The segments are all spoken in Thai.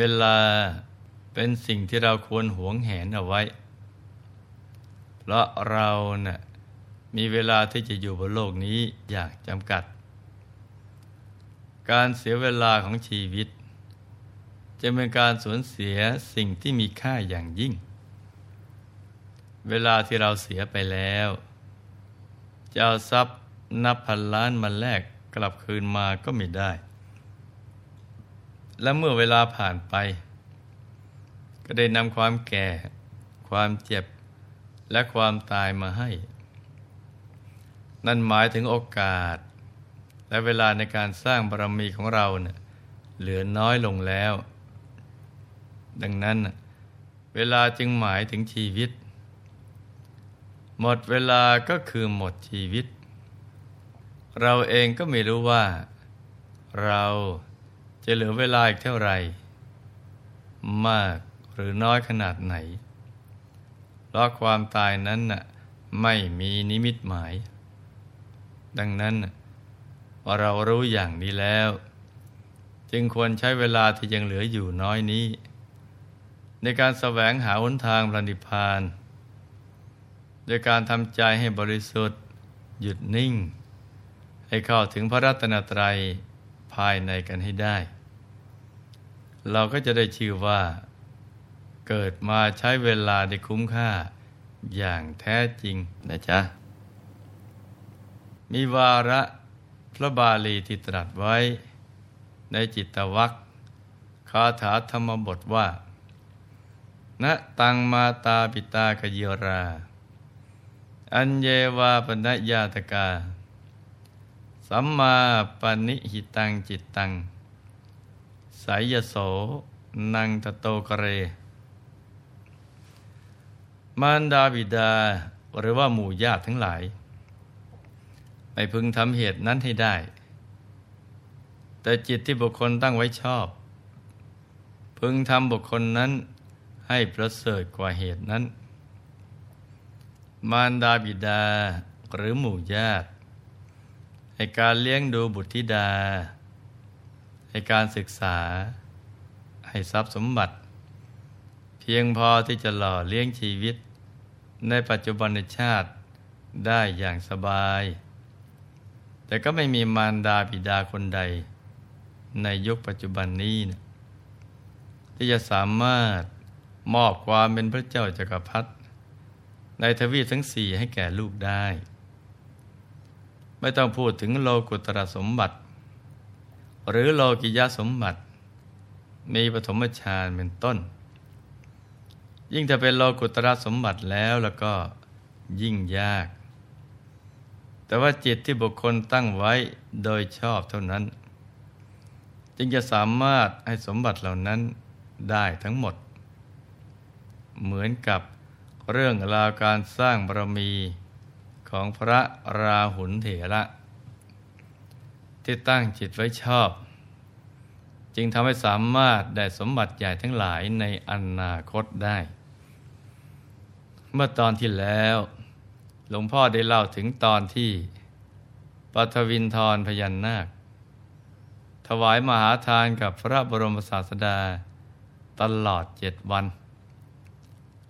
เวลาเป็นสิ่งที่เราควรหวงแหนเอาไว้ เพราะเรานะ่ะมีเวลาที่จะอยู่บนโลกนี้อย่างจำกัด การเสียเวลาของชีวิต จะเป็นการสูญเสียสิ่งที่มีค่าอย่างยิ่ง เวลาที่เราเสียไปแล้วจะเอาทรัพย์นับพันล้านมาแลกกลับคืนมาก็ไม่ได้ และเมื่อเวลาผ่านไป ก็ได้นำความแก่ ความเจ็บ และความตายมาให้ นั่นหมายถึงโอกาส และเวลาในการสร้างบารมีของเราเนะ่ยเหลือน้อยลงแล้ว ดังนั้น เวลาจึงหมายถึงชีวิต หมดเวลาก็คือหมดชีวิต เราเองก็ไม่รู้ว่า เรา จะเหลือเวลาอีกเท่าไหร่ มากหรือน้อยขนาดไหน เพราะความตายนั้นน่ะไม่มีนิมิตหมาย ดังนั้นเรารู้อย่างนี้แล้ว จึงควรใช้เวลาที่ยังเหลืออยู่น้อยนี้ ในการแสวงหาหนทางพระนิพพาน โดยการทำใจให้บริสุทธิ์ หยุดนิ่ง ให้เข้าถึงพระรัตนตรัย ภายในกันให้ได้ เราก็จะได้ชื่อว่า เกิดมาใช้เวลาได้คุ้มค่า อย่างแท้จริงนะจ๊ะ มีวาระพระบาลีที่ตรัสไว้ ในจิตวัคคาถาธรรมบทว่าณตังมาตาปิตากเยรา อัญเยวาปนญาตกา สัมมาปณิหิตังจิตตัง สายโส นังตโตกเร มารดาบิดาหรือว่าหมู่ญาติทั้งหลาย ไม่พึงทำเหตุนั้นให้ได้ แต่จิตที่บุคคลตั้งไว้ชอบ พึงทำบุคคลนั้นให้ประเสริฐกว่าเหตุนั้น มารดาบิดาหรือหมู่ญาติ ให้การเลี้ยงดูบุตรธิดา ให้การศึกษา ให้ทรัพย์สมบัติ เพียงพอที่จะหล่อเลี้ยงชีวิต ในปัจจุบันชาติได้อย่างสบาย แต่ก็ไม่มีมารดาบิดาคนใด ในยุคปัจจุบันนี้นะที่จะสามารถมอบความเป็นพระเจ้าจากักรพรรดิในทวีปทั้งสี่ให้แก่ลูกได้ ไม่ต้องพูดถึงโลกุตระสมบัติ หรือโลกิยาสมบัติ มีปฐมฌานเป็นต้น ยิ่งจะเป็นโลกุตระสมบัติแล้วแล้วก็ยิ่งยาก แต่ว่าจิตที่บุคคลตั้งไว้โดยชอบเท่านั้น จึงจะสามารถให้สมบัติเหล่านั้นได้ทั้งหมด เหมือนกับเรื่องราวการสร้างบารมี ของพระราหุลเถระ ที่ตั้งจิตไว้ชอบ จึงทำให้สามารถได้สมบัติใหญ่ทั้งหลายในอนาคตได้ เมื่อตอนที่แล้วหลวงพ่อได้เล่าถึงตอนที่ปัทวินทรพยันนาค ถวายมหาทานกับพระบรมศาสดาตลอดเจ็ดวัน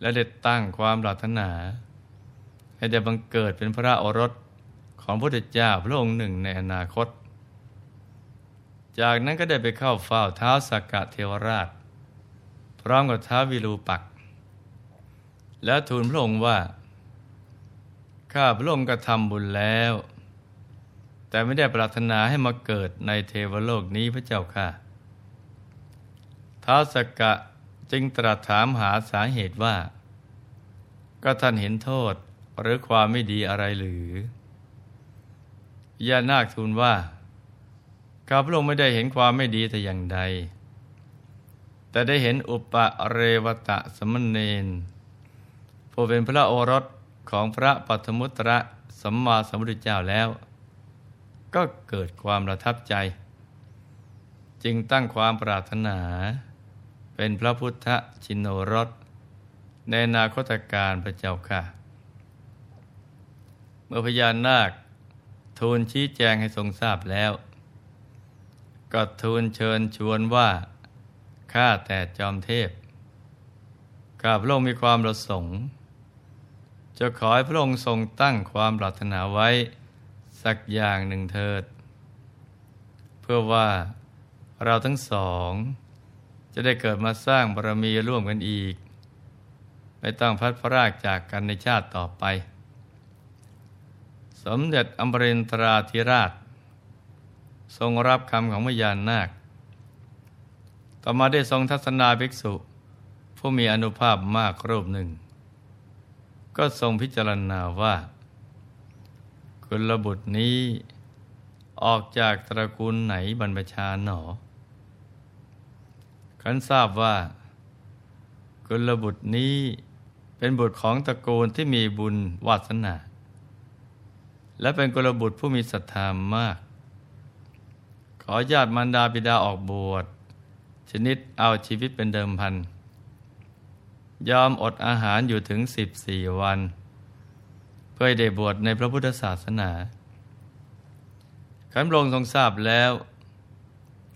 และได้ตั้งความปรารถนา ให้ได้บังเกิดเป็นพระโอรสของพระพุทธเจ้าพระองค์หนึ่งในอนาคต จากนั้นก็ได้ไปเข้าเฝ้าเท้าสักกะเทวราช พร้อมกับท้าวิรูปัก แล้วทูลพระองค์ว่า ข้าพระองค์กระทำบุญแล้ว แต่ไม่ได้ปรารถนาให้มาเกิดในเทวโลกนี้พระเจ้าค่ะท้าสกกะจึงตรัสถามหาสาเหตุว่า ก็ท่านเห็นโทษ หรือความไม่ดีอะไรหรือยานาคทูลว่าข้าพระองค์ไม่ได้เห็นความไม่ดีแต่อย่างใด แต่ได้เห็นอุปเรวตะสมณเณรผู้เป็นพระโอรสของพระปัทมุตระสัมมาสัมพุทธเจ้าแล้ว ก็เกิดความประทับใจ จึงตั้งความปรารถนา เป็นพระพุทธชินโนรสในนาคตการพระเจ้าค่ะ เมื่อพญานาค ทูลชี้แจงให้ทรงทราบแล้ว ก็ทูลเชิญชวนว่า ข้าแต่จอมเทพข้าพระองค์มีความประสงค์ จะขอให้พระองค์ทรงตั้งความปรารถนาไว้ สักอย่างหนึ่งเถิด เพื่อว่าเราทั้งสอง จะได้เกิดมาสร้างบารมีร่วมกันอีก ไม่ต้องพัดพรากจากกันในชาติต่อไป สมเด็จอมรินทราธิราช ทรงรับคำของพญานาค ต่อมาได้ทรงทัศนาภิกษุ ผู้มีอนุภาพมากรูปหนึ่ง ก็ทรงพิจารณาว่า กุลบุตรนี้ออกจากตระกูลไหนบรรพชาหนอขันทราบว่า กุลบุตรนี้เป็นบุตรของตระกูลที่มีบุญวาสนา และเป็นกุลบุตรผู้มีศรัทธามาก ขอญาติมารดาบิดาออกบวช ชนิดเอาชีวิตเป็นเดิมพัน ยอมอดอาหารอยู่ถึงสิบสี่วัน เพื่อได้บวชในพระพุทธศาสนาขันพระองค์ทรงทราบแล้ว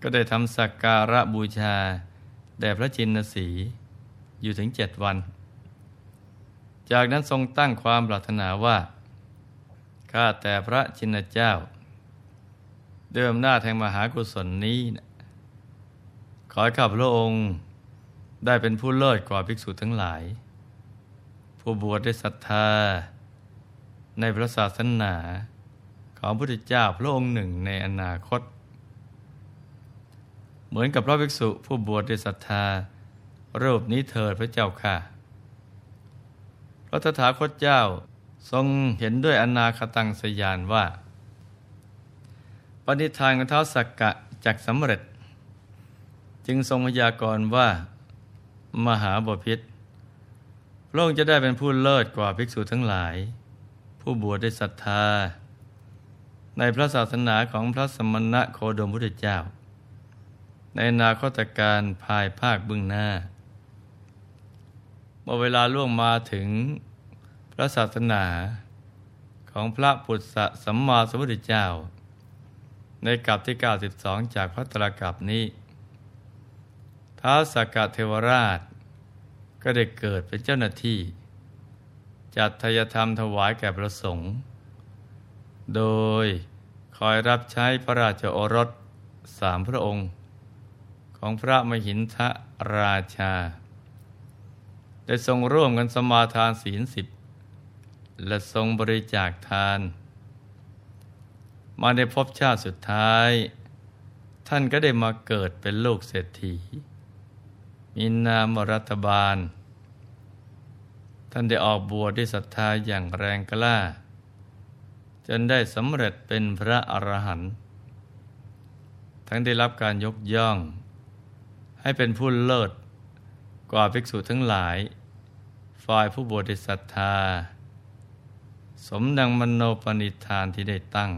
ก็ได้ทำสักการะบูชา แด่พระจินสีอยู่ถึงเจ็ดวัน จากนั้นทรงตั้งความปรารถนาว่า ข้าแต่พระจินเจ้า เดิมหน้าแทงมหากุศลนี้นะขอให้ข้าพระองค์ได้เป็นผู้เลิศกว่าภิกษุทั้งหลาย ผู้บวชได้ศรัทธา ในพระศาสนาของพระพุทธเจ้าพระองค์หนึ่งในอนาคต เหมือนกับพระภิกษุผู้บวชด้วยศรัทธารูปนี้เถิดพระเจ้าค่ะ พระตถาคตเจ้า ทรงเห็นด้วยอนาคตังสยานว่า ปณิธานของเท้าสักกะจากสำเร็จ จึงทรงพยากรณ์ว่า มหาบพิษพระองค์จะได้เป็นผู้เลิศกว่าภิกษุทั้งหลาย ผู้บวชได้ศรัทธา ในพระศาสนาของพระสมณะโคดมพุทธเจ้า ในนาคตการภายภาคบึ้งหน้าเมื่อเวลาล่วงมาถึง พระศาสนาของพระปุตสะสัมมาสัมพุทธเจ้า ในกับที่ 92 จากพระตรกับนี้ท้าวสักกะเทวราช ก็ได้เกิดเป็นเจ้าหน้าที่ จัดทยธรรมถวายแก่พระสงฆ์โดยคอยรับใช้พระราชโอรสสามพระองค์ ของพระมหินทราชา ได้ทรงร่วมกันสมาทานศีลสิบ และทรงบริจาคทาน มาในภพชาติสุดท้าย ท่านก็ได้มาเกิดเป็นลูกเศรษฐี มีนามรัฐบาล ท่านได้ออกบวชด้วยศรัทธาอย่างแรงกล้า จนได้สำเร็จเป็นพระอรหันต์ทั้งได้รับการยกย่อง ให้เป็นผู้เลิศกว่าภิกษุทั้งหลาย ฝ่ายผู้บวชด้วยศรัทธา สมดังมโนปณิธานที่ได้ตั้ง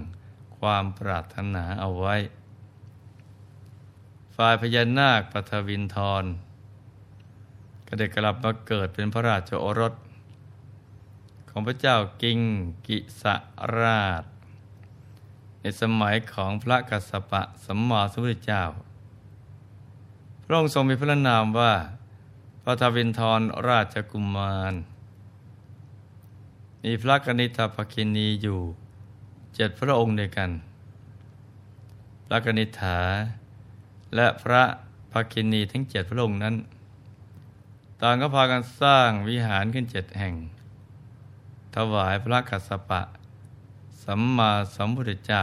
ความปรารถนาเอาไว้ ฝ่ายพญานาคปทวินทร ก็ได้กลับมาเกิดเป็นพระราชโอรส ของพระเจ้ากิงกิสราช ในสมัยของพระกัสสปะสัมมาสัมพุทธเจ้า พระองค์ทรงมีพระนามว่าพระทวินทรราชกุมาร มีพระกนิษฐภคินีอยู่เจ็ดพระองค์ด้วยกัน พระกนิษฐา และพระภคินีทั้งเจ็ดพระองค์นั้น ต่างก็พากันสร้างวิหารขึ้นเจ็ดแห่ง ถวายพระกัสสปะ สัมมาสัมพุทธเจ้า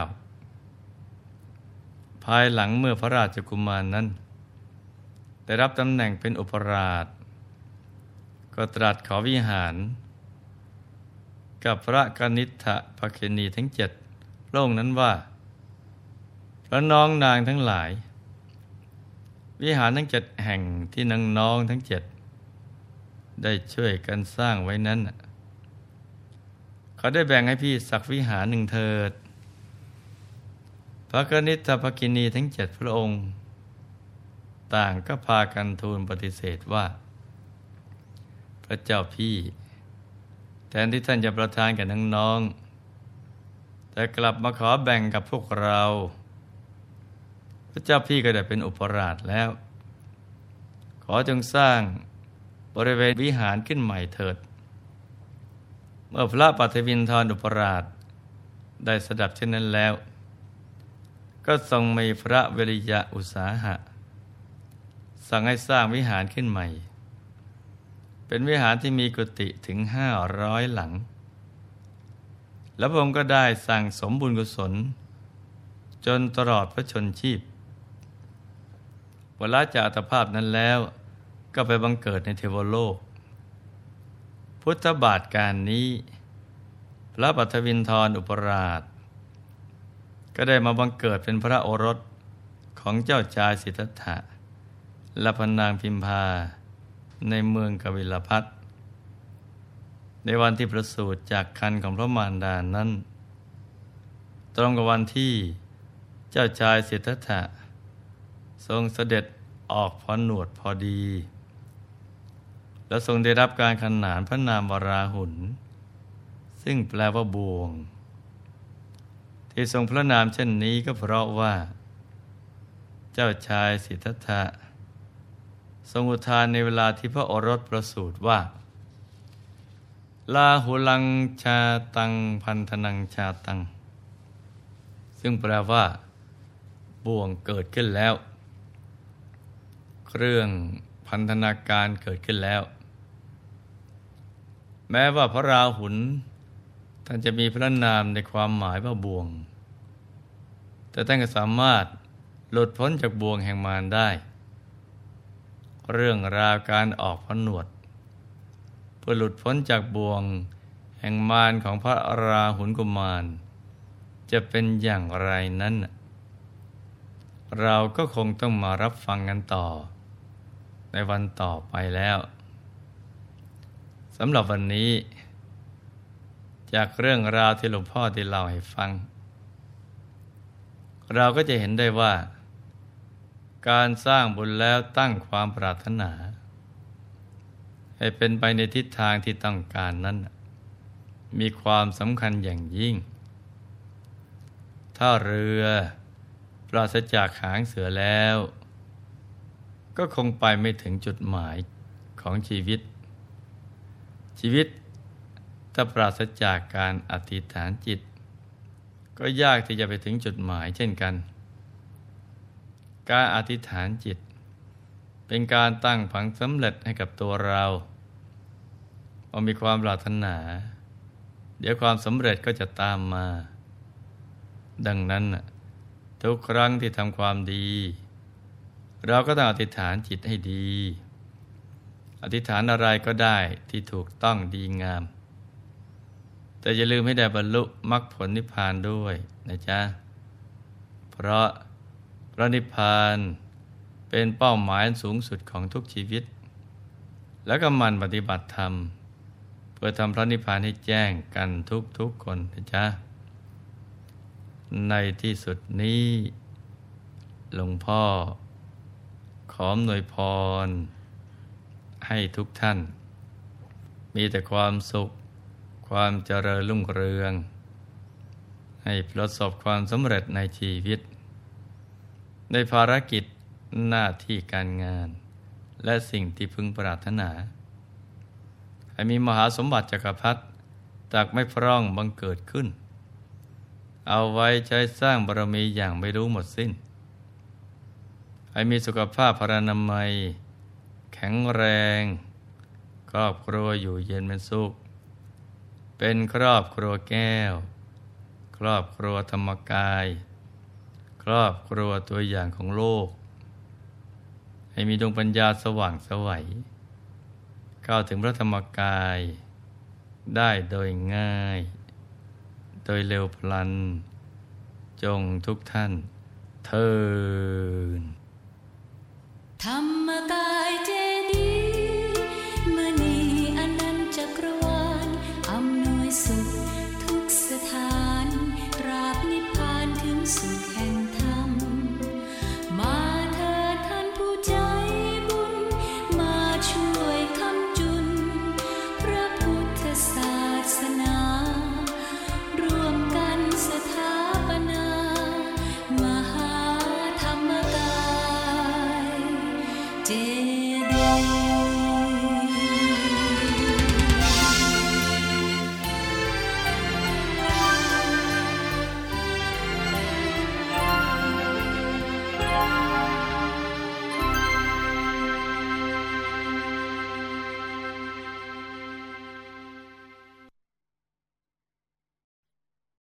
ภายหลังเมื่อพระราชกุมารนั้น ได้รับตำแหน่งเป็นอุปราช ก็ตรัสขอวิหาร กับพระกนิษฐภเคนีทั้งเจ็ดโลกนั้นว่าพระน้องนางทั้งหลาย วิหารทั้งเจ็ดแห่งที่นางน้องทั้งเจ็ดได้ช่วยกันสร้างไว้นั้น เขาได้แบ่งให้พี่สักวิหารหนึ่งเถิด พระกนิษฐภกินีทั้งเจ็ดพระองค์ ต่างก็พากันทูลปฏิเสธว่า พระเจ้าพี่ แทนที่ท่านจะประทานกับน้องๆแต่กลับมาขอแบ่งกับพวกเรา พระเจ้าพี่ก็ได้เป็นอุปราชแล้ว ขอจงสร้างบริเวณวิหารขึ้นใหม่เถิด เมื่อพระปัทวินทรอุปราช ได้สดับเช่นนั้นแล้ว ก็ทรงมีพระเวริยะอุตสาหะ สั่งให้สร้างวิหารขึ้นใหม่ เป็นวิหารที่มีกุฏิถึงห้าร้อยหลัง แล้วพระองค์ก็ได้สั่งสมบุญกุศล จนตลอดพระชนชีพวลาจากอัตภาพนั้นแล้วก็ไปบังเกิดในเทวโลก พุทธบาทการนี้ พระปัทวินทรอุปราช ก็ได้มาบังเกิดเป็นพระโอรสของเจ้าชายสิทธัตถะและพนางพิมพา ในเมืองกวิลพัทในวันที่ประสูติจากคันของพระมารดานั้น ตรงกับวันที่เจ้าชายสิทธัตถะทรงเสด็จออกพอหนวดพอดี แล้วทรงได้รับการขนานพระนามวราหุน ซึ่งแปลว่าบวง ที่ทรงพระนามเช่นนี้ก็เพราะว่า เจ้าชายสิทธัตถะ ทรงอุทานในเวลาที่พระโอรสประสูติว่า ลาหุลังชาตังพันธนังชาตัง ซึ่งแปลว่า บ่วงเกิดขึ้นแล้วเรื่องพันธนาการเกิดขึ้นแล้ว แม้ว่าพระราหุลท่านจะมีพระนามในความหมายว่าบ่วง แต่ท่านก็สามารถหลุดพ้นจากบ่วงแห่งมารได้ เรื่องราวการออกพนวด เพื่อหลุดพ้นจากบ่วง แห่งมารของพระราหุลกุมาร จะเป็นอย่างไรนั้น เราก็คงต้องมารับฟังกันต่อ ในวันต่อไปแล้วสำหรับวันนี้ จากเรื่องราวที่หลวงพ่อที่เล่าให้ฟัง เราก็จะเห็นได้ว่า การสร้างบุญแล้วตั้งความปรารถนา ให้เป็นไปในทิศทางที่ต้องการนั้น มีความสำคัญอย่างยิ่ง ถ้าเรือปราศจากหางเสือแล้ว ก็คงไปไม่ถึงจุดหมายของชีวิต ชีวิตถ้าปราศจากการอธิษฐานจิต ก็ยากที่จะไปถึงจุดหมายเช่นกัน การอธิษฐานจิต เป็นการตั้งผังสำเร็จให้กับตัวเราพอมีความปรารถนา เดี๋ยวความสำเร็จก็จะตามมา ดังนั้นทุกครั้งที่ทำความดี เราก็ต้องอธิษฐานจิตให้ดี อธิษฐานอะไรก็ได้ที่ถูกต้องดีงาม แต่อย่าลืมให้ได้บรรลุมรรคผลนิพพานด้วยนะจ๊ะ เพราะ ระนิพพานเป็นเป้าหมายสูงสุดของทุกชีวิต แล้วก็มันปฏิบัติธรรม เพื่อทำพระนิพพานให้แจ้งกันทุกทุกคนนะจ๊ะ ในที่สุดนี้หลวงพ่อ ขอหน่วยพร ให้ทุกท่าน มีแต่ความสุข ความเจริญรุ่งเรือง ให้ประสบความสำเร็จในชีวิต ในภารกิจหน้าที่การงาน และสิ่งที่พึงปรารถนา ให้มีมหาสมบัติจักรพรรดิจากไม่พร่องบังเกิดขึ้น เอาไว้ใช้สร้างบารมีอย่างไม่รู้หมดสิ้น ให้มีสุขภาพพรานามัย แข็งแรงครอบครัวอยู่เย็นเป็นสุข เป็นครอบครัวแก้ว ครอบครัวธรรมกาย ครอบครัวตัวอย่างของโลก ให้มีดวงปัญญาสว่างสวัยเข้าถึงพระธรรมกาย ได้โดยง่าย โดยเร็วพลัน จงทุกท่านเทินธรรมกายเจ